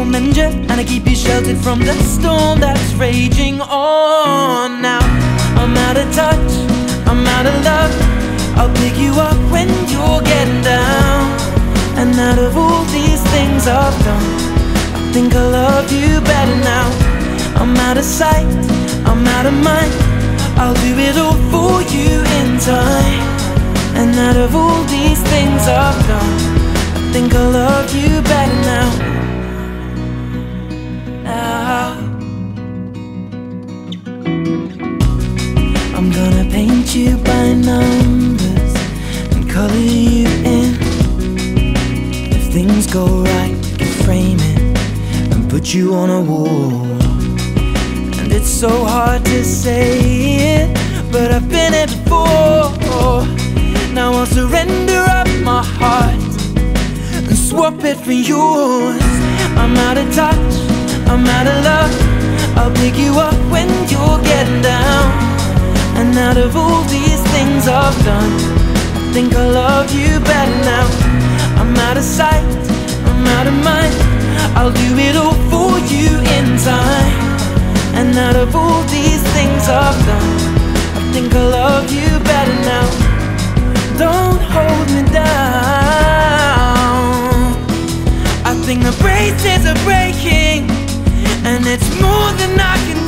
And I keep you sheltered from the storm that's raging on. Now I'm out of touch, I'm out of love. I'll pick you up when you're getting down. And out of all these things I've done, I think I love you better now. I'm out of sight, I'm out of mind. I'll do it all for you in time. And out of all these things I've done, I think I love you paint you by numbers and color you in. If things go right, we can frame it and put you on a wall. And it's so hard to say it, but I've been it before. Now I'll surrender up my heart and swap it for yours. I'm out of touch, I'm out of love. I'll pick you up when you're done, I think I love you better now. I'm out of sight, I'm out of mind. I'll do it all for you in time. And out of all these things I've done, I think I love you better now. Don't hold me down. I think the braces are breaking, and it's more than I can